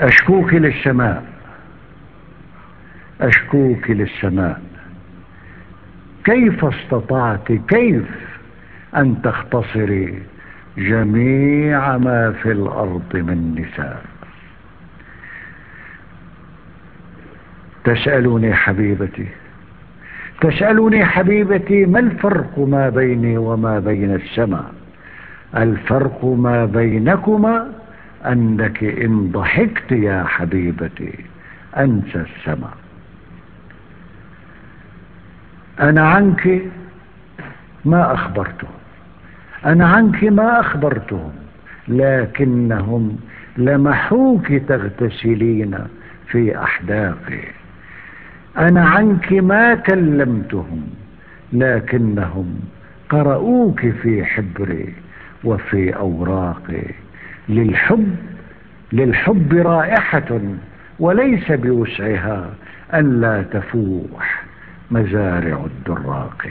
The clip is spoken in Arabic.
أشكوك للسماء أشكوك للسماء كيف استطعت كيف أن تختصري جميع ما في الأرض من نساء؟ تسألني حبيبتي تسألني حبيبتي ما الفرق ما بيني وما بين السماء؟ الفرق ما بينكما أنك إن ضحكت يا حبيبتي أنسى السماء أنا عنك ما أخبرتهم. أنا عنك ما أخبرتهم لكنهم لمحوك تغتسلين في أحداقي. أنا عنك ما كلمتهم لكنهم قرؤوك في حبري وفي أوراقي. للحب للحب رائحة وليس بوسعها أن لا تفوح مزارع الدراق.